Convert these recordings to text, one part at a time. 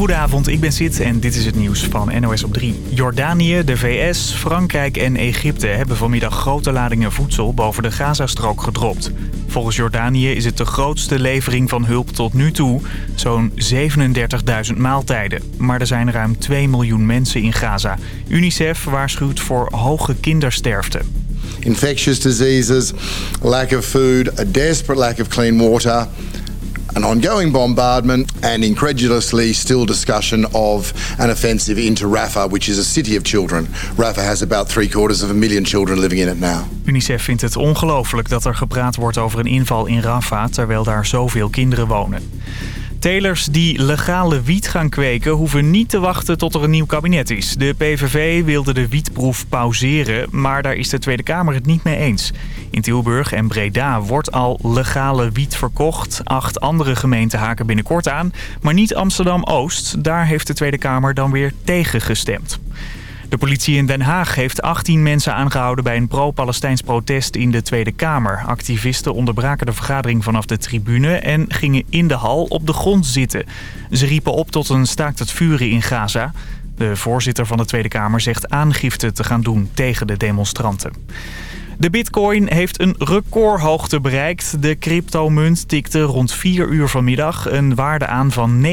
Goedenavond, ik ben Sid en dit is het nieuws van NOS op 3. Jordanië, de VS, Frankrijk en Egypte hebben vanmiddag grote ladingen voedsel boven de Gazastrook gedropt. Volgens Jordanië is het de grootste levering van hulp tot nu toe, zo'n 37.000 maaltijden. Maar er zijn ruim 2 miljoen mensen in Gaza. UNICEF waarschuwt voor hoge kindersterfte. Infectious diseases, lack of food, a desperate lack of clean water an ongoing bombardment and incredulously still discussion of an offensive into Rafah, which is a city of children. Rafah has about three quarters of a million children living in it now. UNICEF vindt het ongelooflijk dat er gepraat wordt over een inval in Rafah, terwijl daar zoveel kinderen wonen. Telers die legale wiet gaan kweken hoeven niet te wachten tot er een nieuw kabinet is. De PVV wilde de wietproef pauzeren, maar daar is de Tweede Kamer het niet mee eens. In Tilburg en Breda wordt al legale wiet verkocht. Acht andere gemeenten haken binnenkort aan, maar niet Amsterdam-Oost. Daar heeft de Tweede Kamer dan weer tegen gestemd. De politie in Den Haag heeft 18 mensen aangehouden bij een pro-Palestijns protest in de Tweede Kamer. Activisten onderbraken de vergadering vanaf de tribune en gingen in de hal op de grond zitten. Ze riepen op tot een staakt het vuren in Gaza. De voorzitter van de Tweede Kamer zegt aangifte te gaan doen tegen de demonstranten. De bitcoin heeft een recordhoogte bereikt. De cryptomunt tikte rond 4 uur vanmiddag een waarde aan van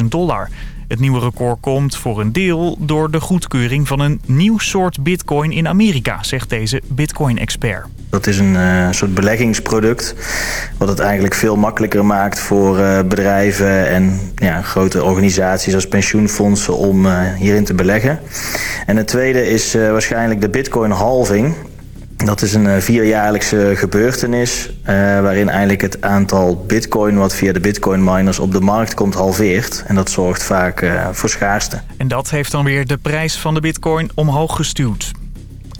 69.000 dollar. Het nieuwe record komt voor een deel door de goedkeuring van een nieuw soort bitcoin in Amerika, zegt deze bitcoin-expert. Dat is een uh, soort beleggingsproduct wat het eigenlijk veel makkelijker maakt voor uh, bedrijven en ja, grote organisaties als pensioenfondsen om uh, hierin te beleggen. En het tweede is waarschijnlijk de bitcoin halving. Dat is een uh, vierjaarlijkse gebeurtenis uh, waarin eigenlijk het aantal bitcoin wat via de bitcoin miners op de markt komt halveert. En dat zorgt vaak uh, voor schaarste. En dat heeft dan weer de prijs van de bitcoin omhoog gestuurd.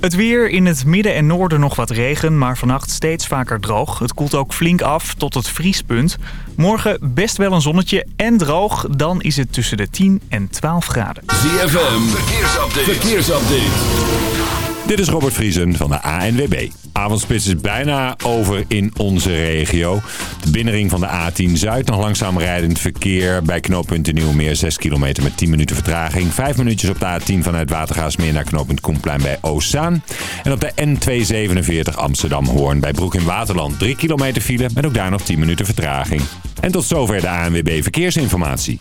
Het weer in het midden en noorden nog wat regen, maar vannacht steeds vaker droog. Het koelt ook flink af tot het vriespunt. Morgen best wel een zonnetje en droog. Dan is het tussen de 10 en 12 graden. ZFM, verkeersupdate. verkeersupdate. Dit is Robert Vriesen van de ANWB. Avondspits is bijna over in onze regio. De binnenring van de A10 Zuid nog langzaam rijdend verkeer. Bij knooppunt Nieuwmeer 6 kilometer met 10 minuten vertraging. 5 minuutjes op de A10 vanuit Watergaasmeer naar knooppunt Koenplein bij Oostzaan. En op de N247 Amsterdam-Hoorn bij Broek in Waterland 3 kilometer file met ook daar nog 10 minuten vertraging. En tot zover de ANWB Verkeersinformatie.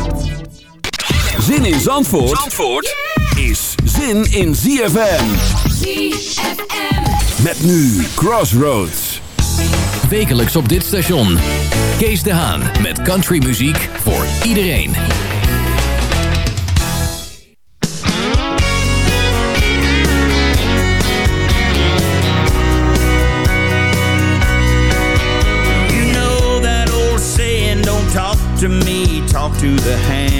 Zin in Zandvoort, Zandvoort is zin in ZFM. ZFM. Met nu Crossroads. Wekelijks op dit station. Kees de Haan met countrymuziek voor iedereen. You know that old saying, don't talk to me, talk to the hand.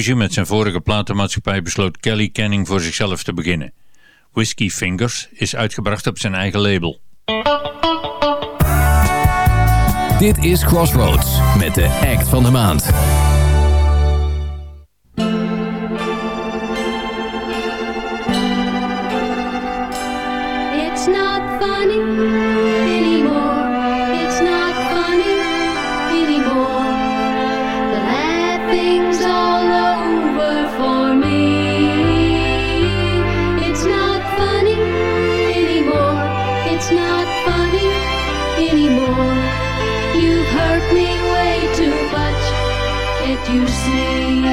Ruzie met zijn vorige platenmaatschappij besloot Kelly Canning voor zichzelf te beginnen. Whiskey Fingers is uitgebracht op zijn eigen label. Dit is Crossroads met de act van de maand. It's not funny anymore. It's not funny anymore. The laughing's all over you see?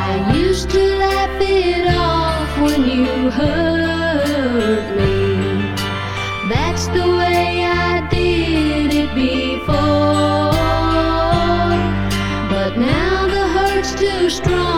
I used to laugh it off when you hurt me. That's the way I did it before. But now the hurt's too strong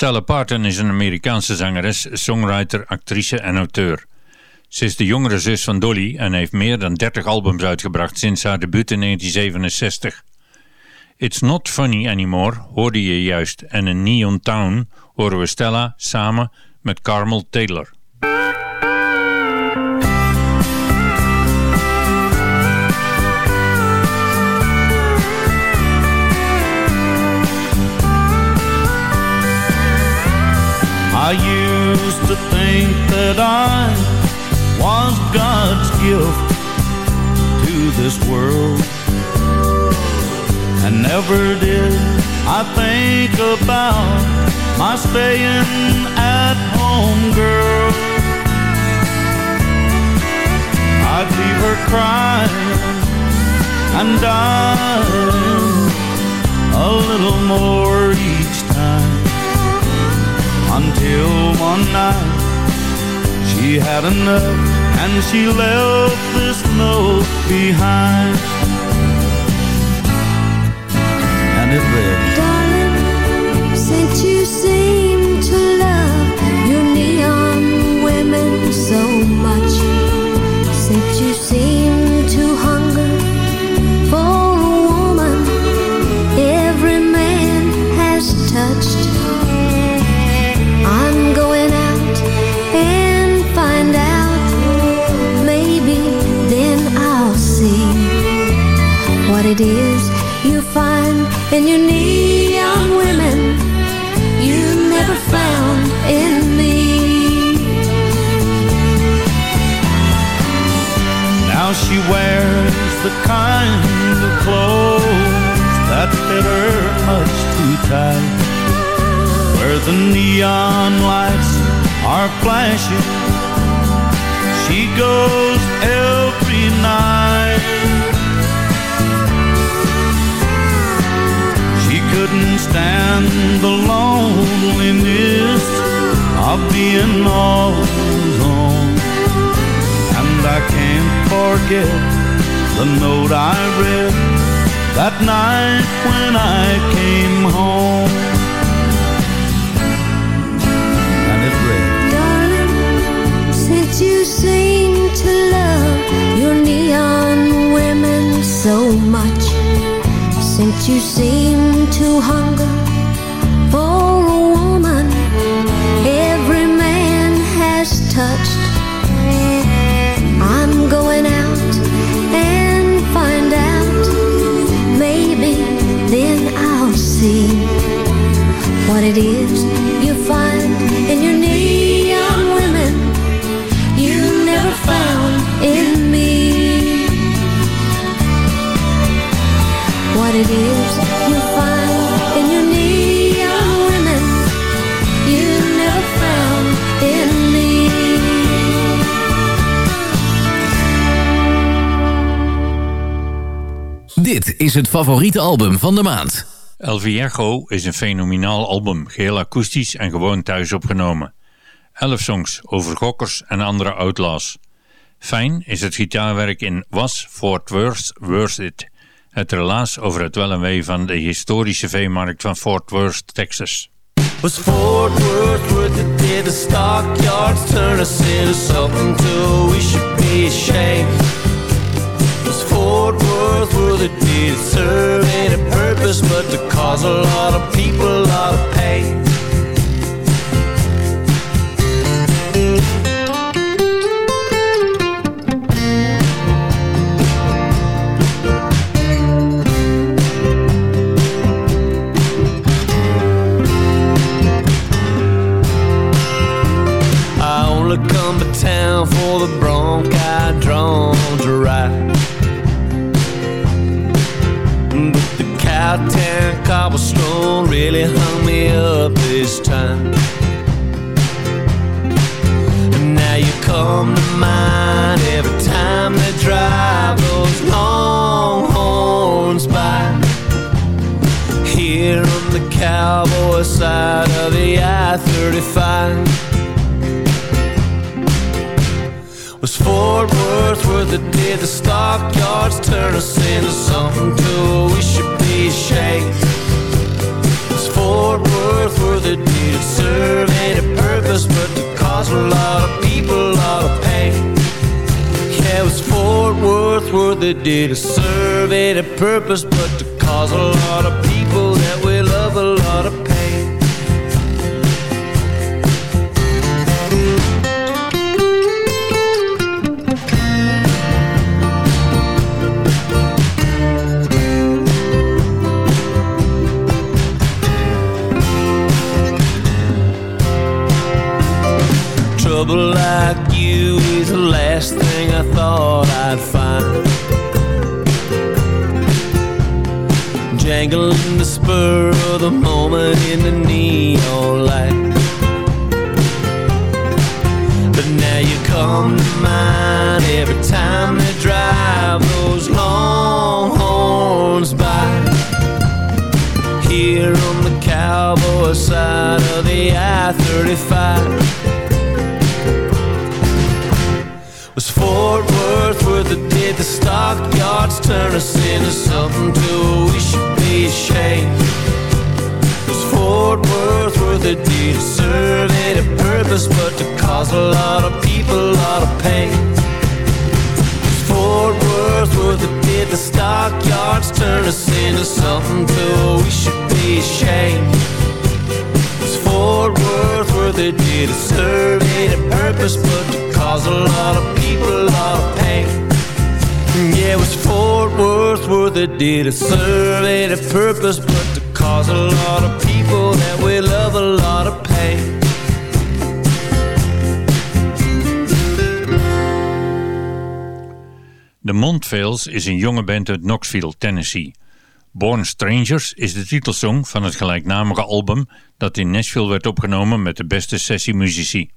Stella Parton is een Amerikaanse zangeres, songwriter, actrice en auteur. Ze is de jongere zus van Dolly en heeft meer dan 30 albums uitgebracht sinds haar debuut in 1967. It's Not Funny Anymore hoorde je juist en in Neon Town horen we Stella samen met Carmel Taylor. I used to think that I was God's gift to this world. And never did I think about my staying at home girl. I'd leave her crying and dying a little more each time until one night she had enough and she left this note behind. And it read, Darling, since you seem to love your neon women so much, since you seem to hunger for find in Dit is het favoriete album van de maand. El Viejo is een fenomenaal album, geheel akoestisch en gewoon thuis opgenomen. Elf songs over gokkers en andere outlaws. Fijn is het gitaarwerk in Was Fort Worth Worth It. Het relaas over het wel en wee van de historische veemarkt van Fort Worth, Texas. Was Fort Worth worth it? Did the stockyards turn us into something till we should be ashamed? Was Fort Worth worth it? Did serve any purpose but to cause a lot of people a lot of pain? Town for the bronc I drawn to ride. The Cowtown cobblestone really hung me up this time. And now you come to mind every time they drive those longhorns by. Here on the cowboy side of the I-35. Was Fort Worth worth it? Did the stockyards turn us into something to we should be ashamed? Was Fort Worth worth it? Did it serve any purpose but to cause a lot of people a lot of pain? Yeah, was Fort Worth worth it? Did it serve any purpose but to cause a lot of people that we love a lot of pain? Trouble like you is the last thing I thought I'd find. Jangling the spur of the moment in the neon light. But now you come to mind every time they drive those longhorns by. Here on the cowboy side of the I-35. Worth? Did the stockyards turn us into something to we should be ashamed? Was Fort Worth worth it? Did it serve any purpose but to cause a lot of people a lot of pain? Was Fort Worth worth it? Did the stockyards turn us into something to we should be ashamed? Was Fort Worth worth it? Did it serve any purpose but to cause a lot of people a lot of pain? Yeah, it was purpose, but to cause a lot of people that love a lot of pain. The is een jonge band uit Knoxville, Tennessee. Born Strangers is de titelsong van het gelijknamige album dat in Nashville werd opgenomen met de beste sessiemuzici.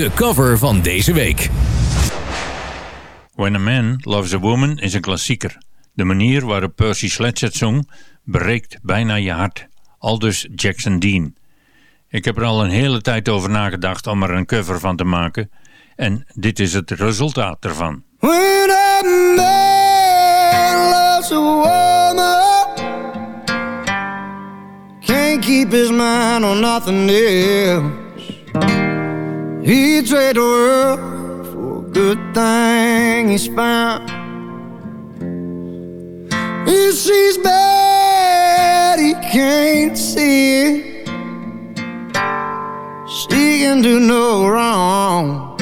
De cover van deze week. When a Man Loves a Woman is een klassieker. De manier waarop Percy Sledge het zong breekt bijna je hart. Aldus Jackson Dean. Ik heb er al een hele tijd over nagedacht om er een cover van te maken. En dit is het resultaat ervan. When a man loves a woman, can't keep his mind on nothing else. He'd trade the world for a good thing he's found. If she's bad, he can't see it. She can do no wrong.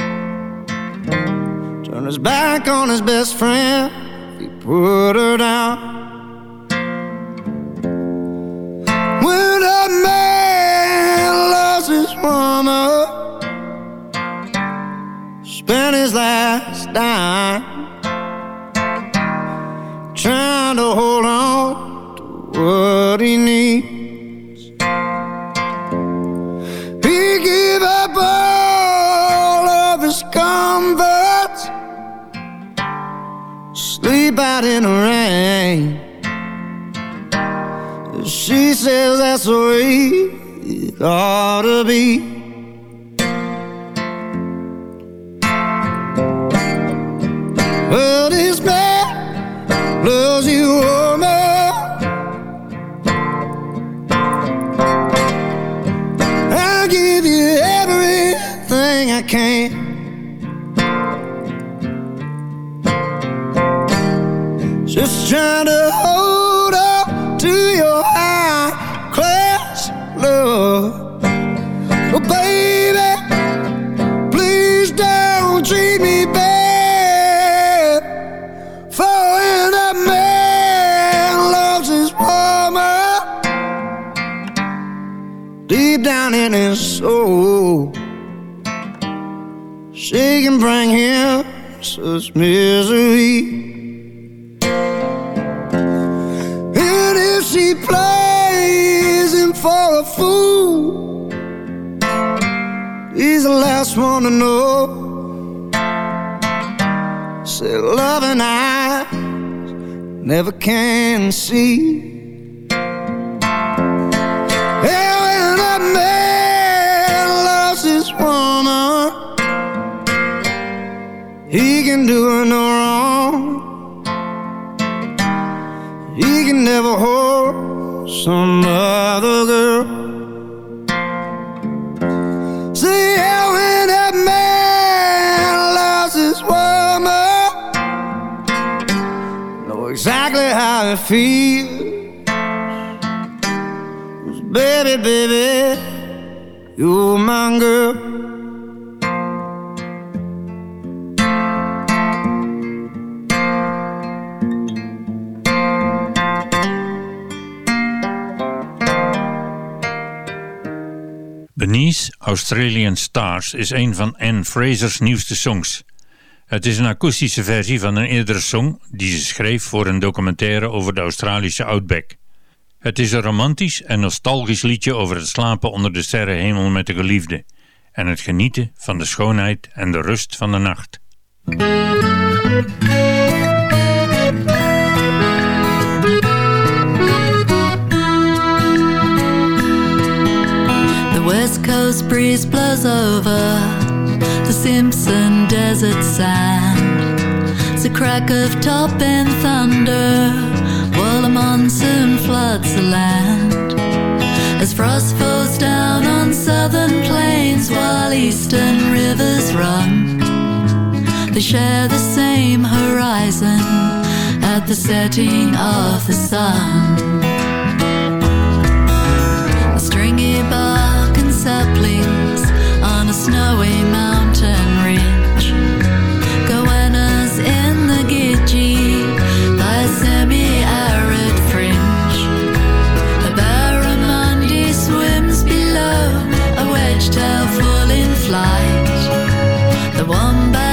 Turn his back on his best friend, he put her down. When a man loves his woman, spent his last dime trying to hold on to what he needs. He gave up all of his comforts, sleep out in the rain. She says that's the way it ought to be. Well, this man loves you. I'll give you everything I can. Just trying to hold up to your high class love. In his soul, she can bring him such misery. And if she plays him for a fool, he's the last one to know. Say loving eyes never can see. Can do her no wrong. He can never hold some other girl. See how when that man loves his woman, know exactly how it feels. baby, baby, you're my girl. Australian Stars is een van Anne Fraser's nieuwste songs. Het is een akoestische versie van een eerdere song die ze schreef voor een documentaire over de Australische Outback. Het is een romantisch en nostalgisch liedje over het slapen onder de sterrenhemel met de geliefde en het genieten van de schoonheid en de rust van de nacht. Blows over the Simpson desert sand. It's a crack of top and thunder while the monsoon floods the land. As frost falls down on southern plains while eastern rivers run, they share the same horizon at the setting of the sun. Stringy bark and saplings The wombat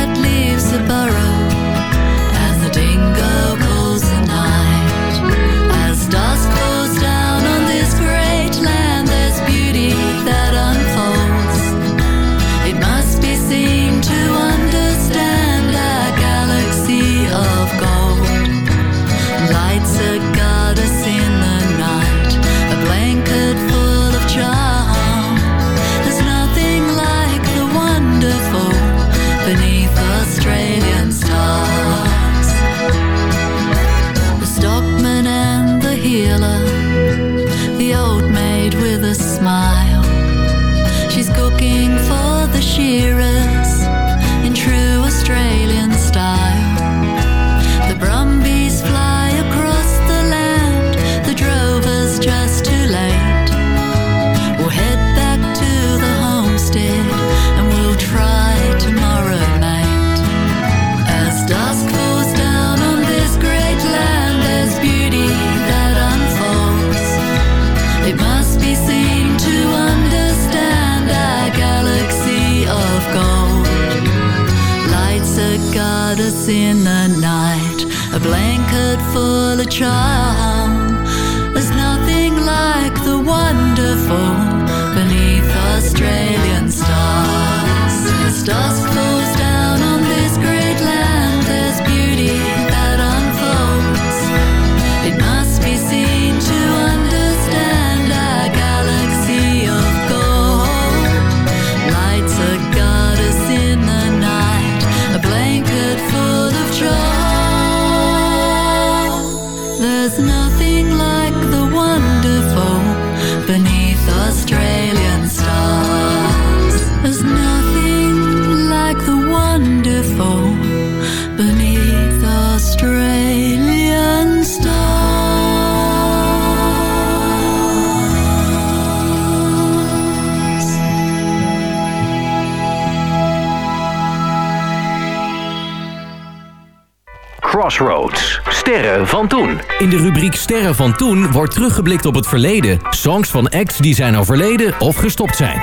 In de rubriek Sterren van toen wordt teruggeblikt op het verleden. Songs van acts die zijn overleden of gestopt zijn.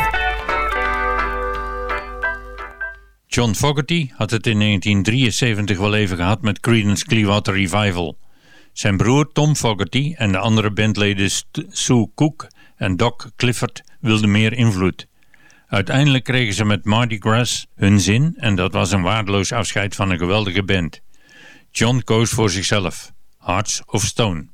John Fogerty had het in 1973 wel even gehad met Creedence Clearwater Revival. Zijn broer Tom Fogerty en de andere bandleden Sue Cook en Doc Clifford wilden meer invloed. Uiteindelijk kregen ze met Mardi Gras hun zin en dat was een waardeloos afscheid van een geweldige band. John koos voor zichzelf, Hearts of Stone.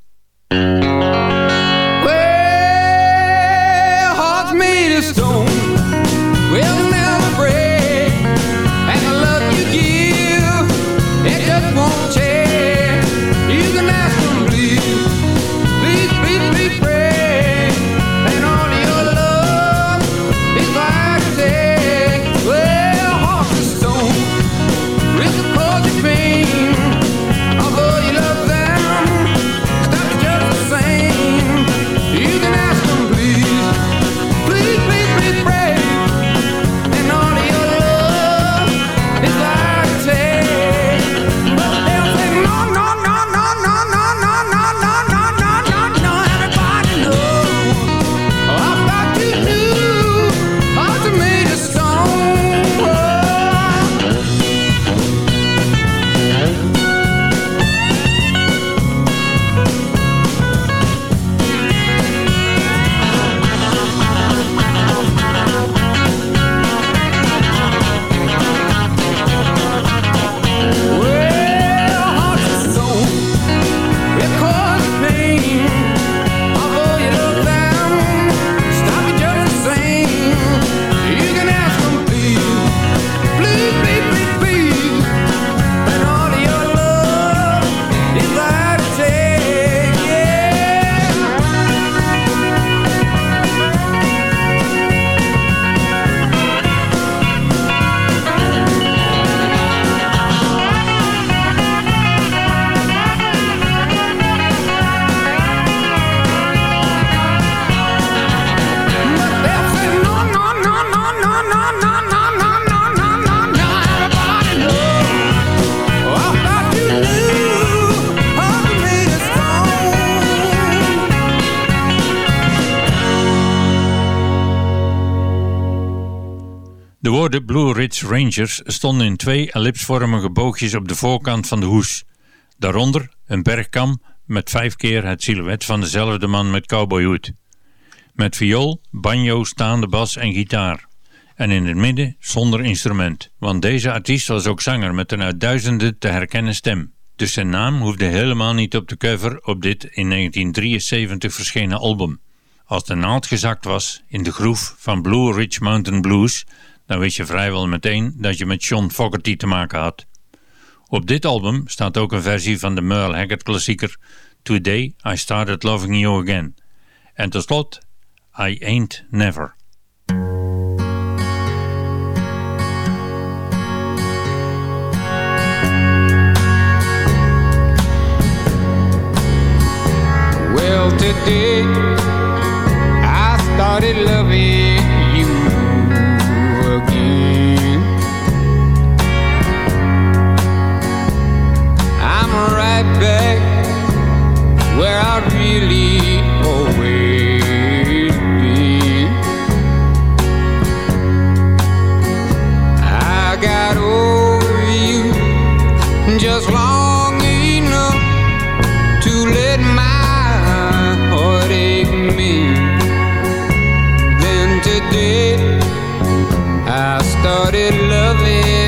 De Blue Ridge Rangers stonden in twee ellipsvormige boogjes op de voorkant van de hoes. Daaronder een bergkam met vijf keer het silhouet van dezelfde man met cowboyhoed. Met viool, banjo, staande bas en gitaar. En in het midden zonder instrument, want deze artiest was ook zanger met een uit duizenden te herkennen stem. Dus zijn naam hoefde helemaal niet op de cover op dit in 1973 verschenen album. Als de naald gezakt was in de groef van Blue Ridge Mountain Blues, dan wist je vrijwel meteen dat je met John Fogerty te maken had. Op dit album staat ook een versie van de Merle Haggard klassieker Today I Started Loving You Again. En tot slot I Ain't Never. Well, today I started loving right back where I really always be. I got over you just long enough to let my heart ache me. Then today I started loving.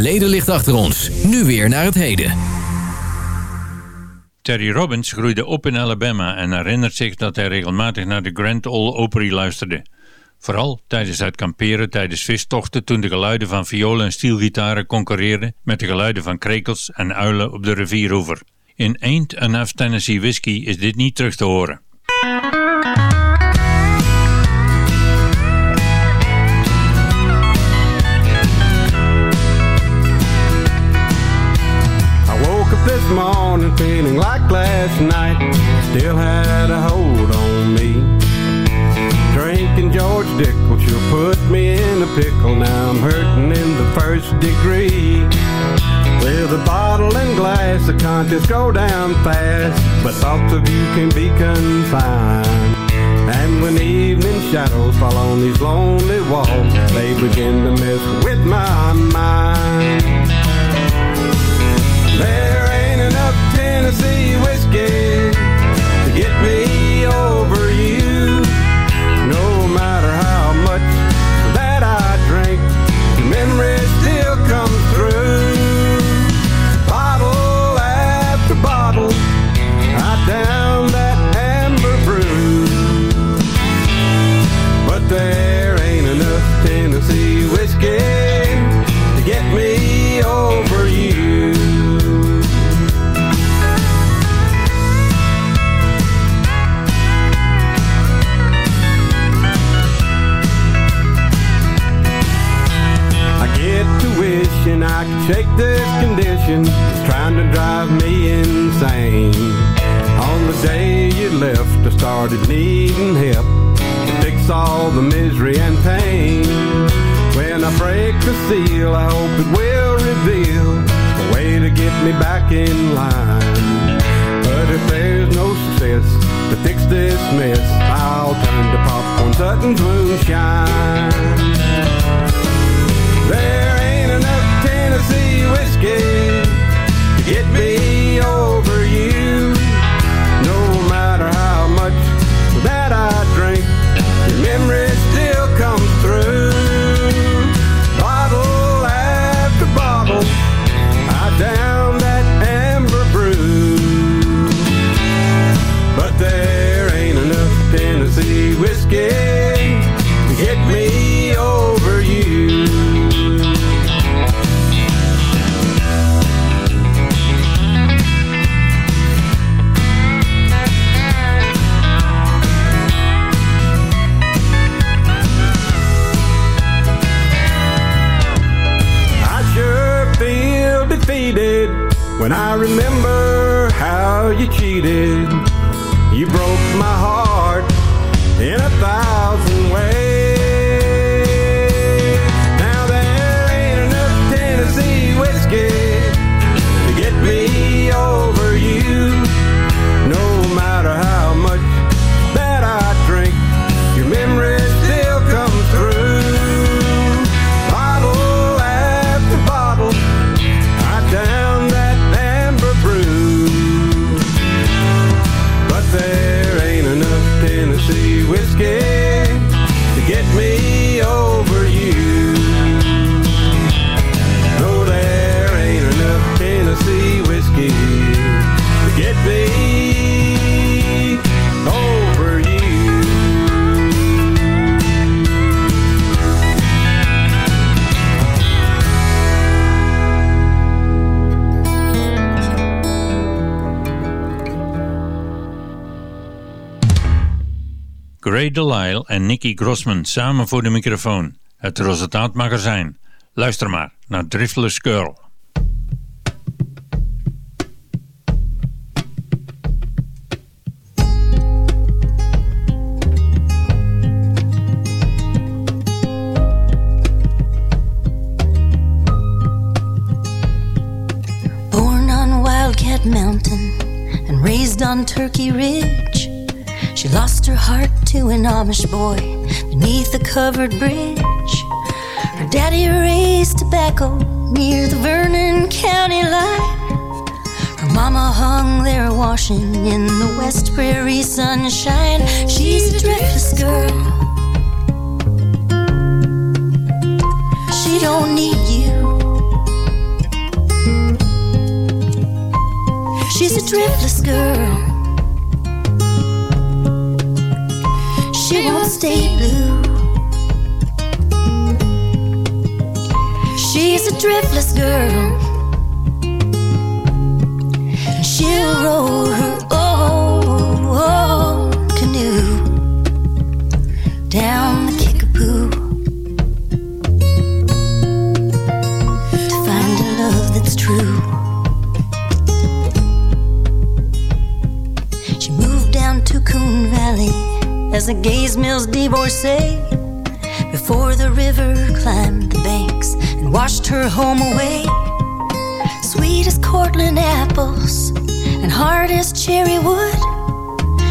Verleden ligt achter ons. Nu weer naar het heden. Terry Robbins groeide op in Alabama en herinnert zich dat hij regelmatig naar de Grand Ole Opry luisterde. Vooral tijdens het kamperen tijdens vistochten toen de geluiden van violen en stielgitaren concurreerden met de geluiden van krekels en uilen op de rivieroever. In Ain't Enough Tennessee Whiskey is dit niet terug te horen. Last night still had a hold on me. Drinking George Dickel sure put me in a pickle. Now I'm hurting in the first degree. With a bottle and glass, the contents go down fast, but thoughts of you can be confined. And when evening shadows fall on these lonely walls, they begin to mess with my mind. There ain't enough Tennessee whiskey to get me shake this condition is trying to drive me insane. On the day you left, I started needing help to fix all the misery and pain. When I break the seal, I hope it will reveal a way to get me back in line. But if there's no success to fix this mess, I'll turn to popcorn Sutton's moonshine. There Tennessee whiskey to get me over you. No matter how much that I drink, your memory En Nicky Grossman samen voor de microfoon. Het resultaat mag er zijn. Luister maar naar Driftless Girl. Born on Wildcat Mountain and raised on Turkey Ridge. She lost her heart to an Amish boy beneath a covered bridge. Her daddy raised tobacco near the Vernon County line. Her mama hung there washing in the West Prairie sunshine. She's a driftless girl. She don't need you. She's a driftless girl. She won't stay blue. She's a driftless girl. She'll roll her as a Gays Mills divorcee before the river climbed the banks and washed her home away. Sweet as Cortland apples and hard as cherry wood.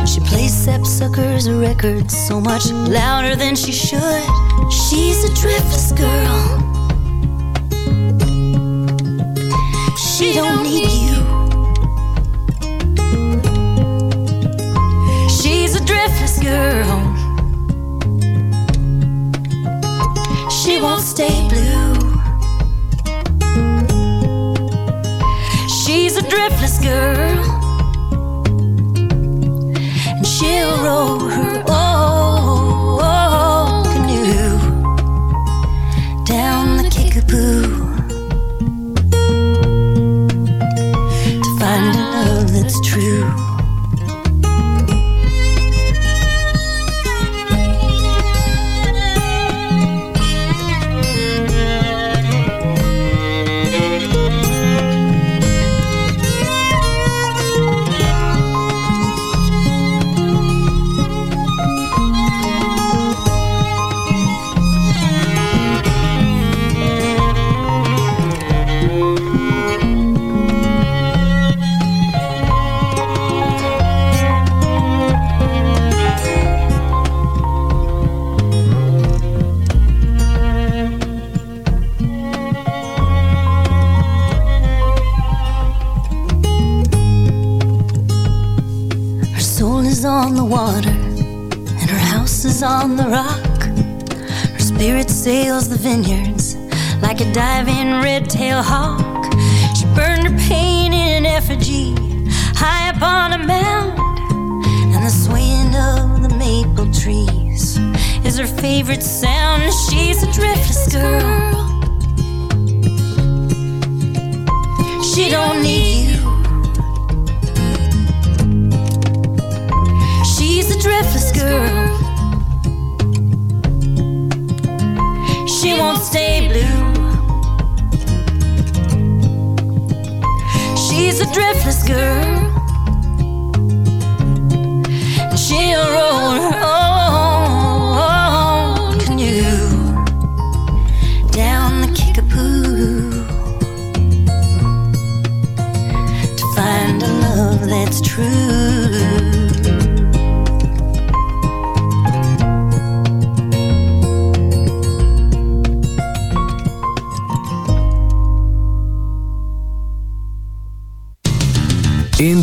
She plays sapsuckers records so much louder than she should. She's a driftless girl. She don't need you. Girl. She won't stay blue. She's a driftless girl. And she'll roll her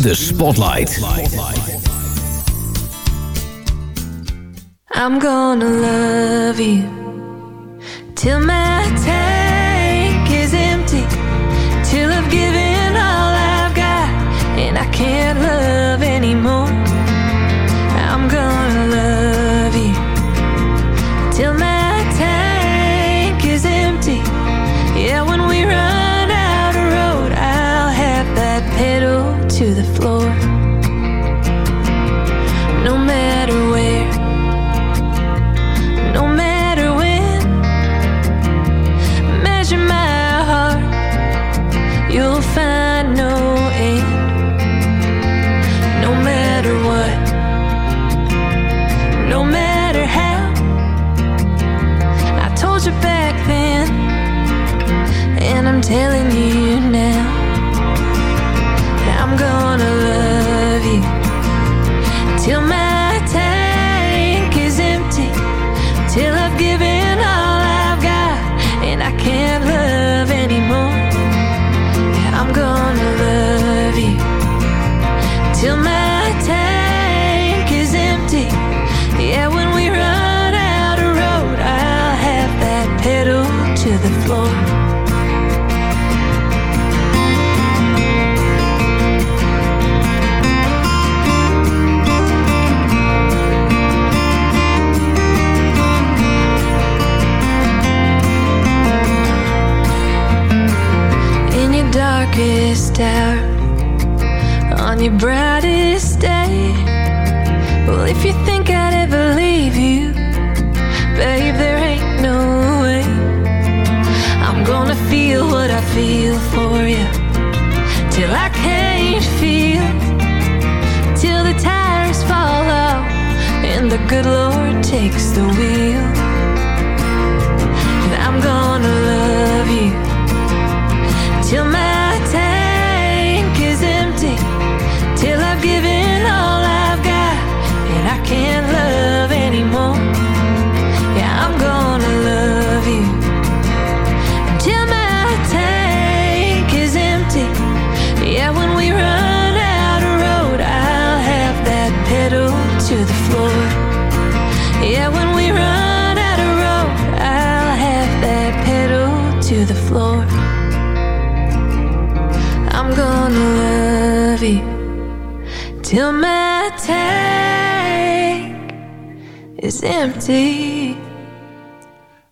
the spotlight. I'm gonna love you till my time.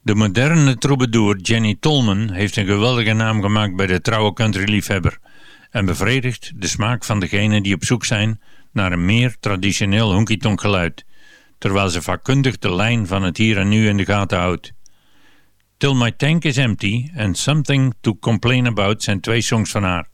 De moderne troubadour Jenny Tolman heeft een geweldige naam gemaakt bij de trouwe countryliefhebber en bevredigt de smaak van degenen die op zoek zijn naar een meer traditioneel honky-tonk geluid, terwijl ze vakkundig de lijn van het hier en nu in de gaten houdt. Till My Tank Is Empty and Something To Complain About zijn twee songs van haar.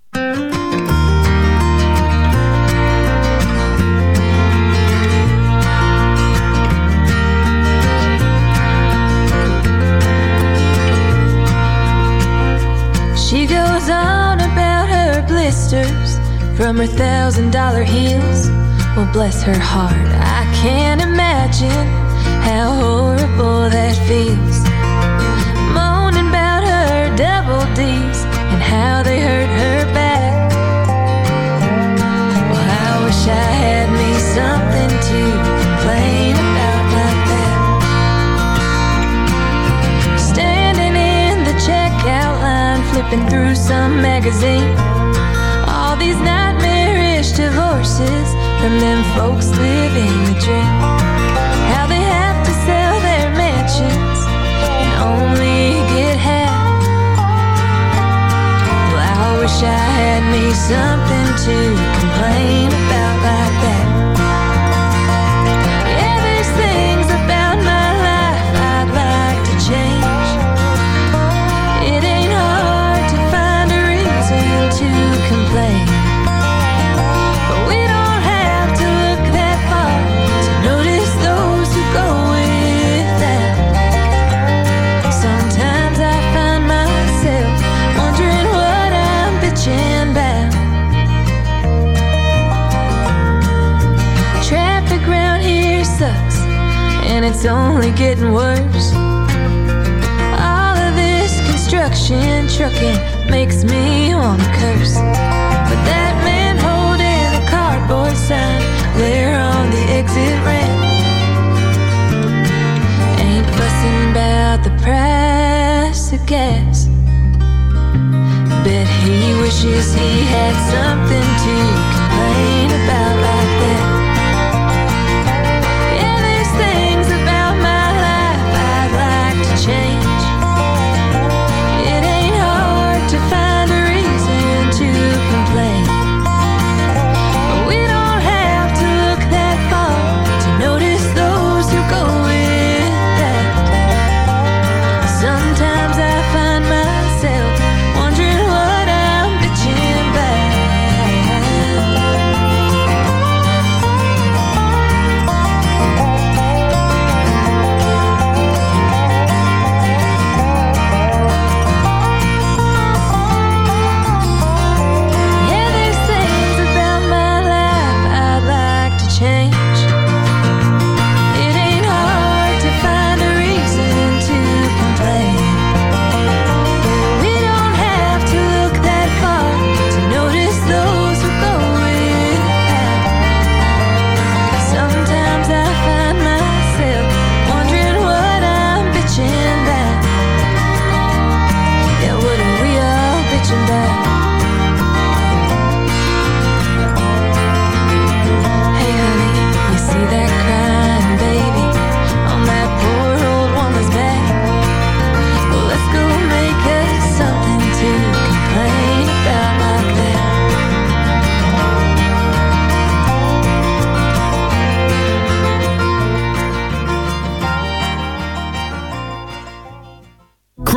She goes on about her blisters from her thousand dollar heels. Well, bless her heart, I can't imagine how horrible that feels. Moaning about her double D's and how they hurt her back. Well, I wish I had me some. Flipping through some magazine. All these nightmarish divorces from them folks living the dream. How they have to sell their mansions and only get half. Well, I wish I had me something to complain about like that. It's only getting worse. All of this construction trucking makes me wanna curse. But that man holding a cardboard sign there on the exit ramp ain't fussing about the price of gas. Bet he wishes he had something to complain about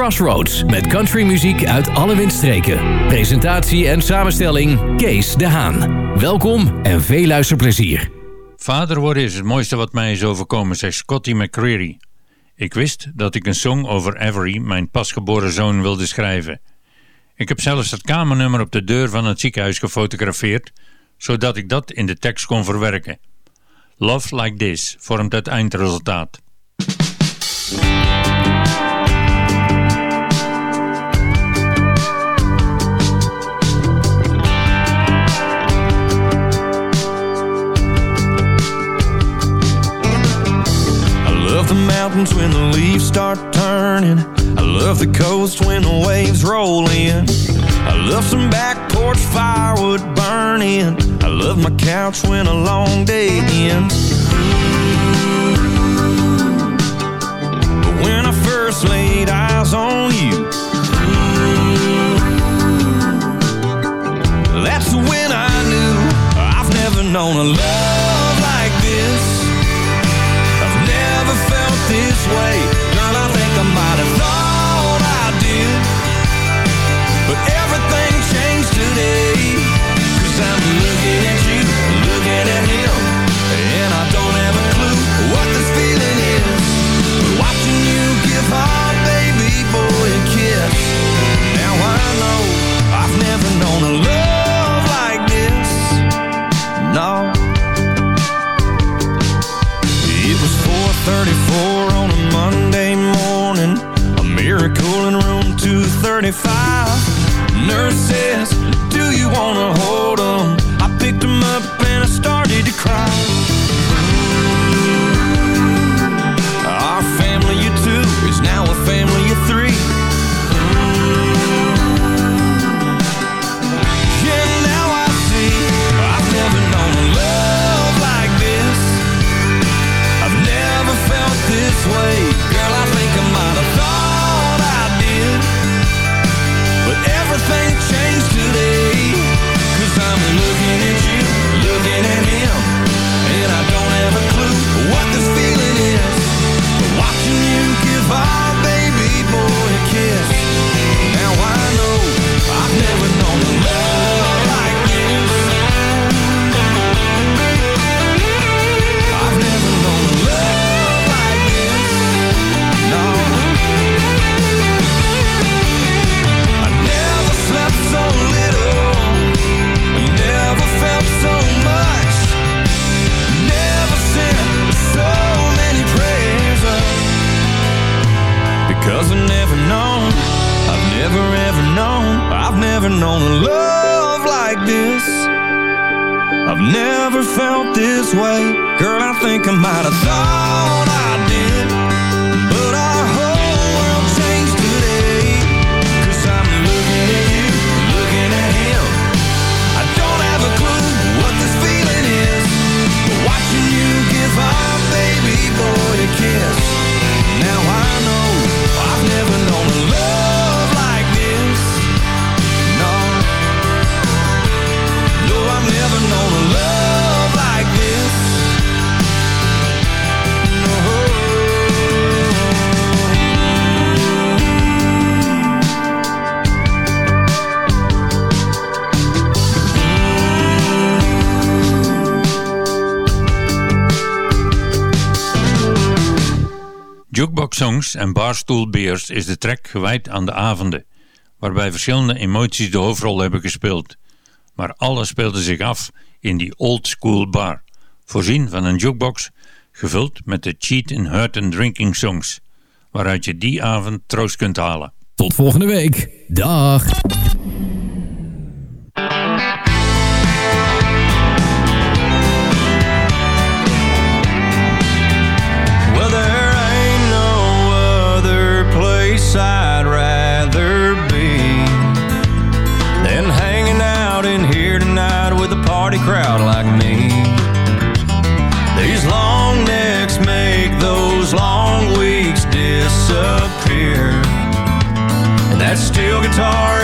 Crossroads met countrymuziek uit alle windstreken. Presentatie en samenstelling Kees de Haan. Welkom en veel luisterplezier. Vader worden is het mooiste wat mij is overkomen, zegt Scotty McCreery. Ik wist dat ik een song over Avery, mijn pasgeboren zoon, wilde schrijven. Ik heb zelfs het kamernummer op de deur van het ziekenhuis gefotografeerd, zodat ik dat in de tekst kon verwerken. Love Like This vormt het eindresultaat. The mountains when the leaves start turning. I love the coast when the waves roll in. I love some back porch firewood burning. I love my couch when a long day ends. But when I first laid eyes on you, that's when I knew I've never known a love this miracle in room 235 Nurse says, do you wanna hold him? I picked him up and I started to cry En Barstoolbeers is de track gewijd aan de avonden, waarbij verschillende emoties de hoofdrol hebben gespeeld. Maar alles speelde zich af in die old school bar, voorzien van een jukebox, gevuld met de cheat and hurt and drinking songs, waaruit je die avond troost kunt halen. Tot volgende week. Dag. guitar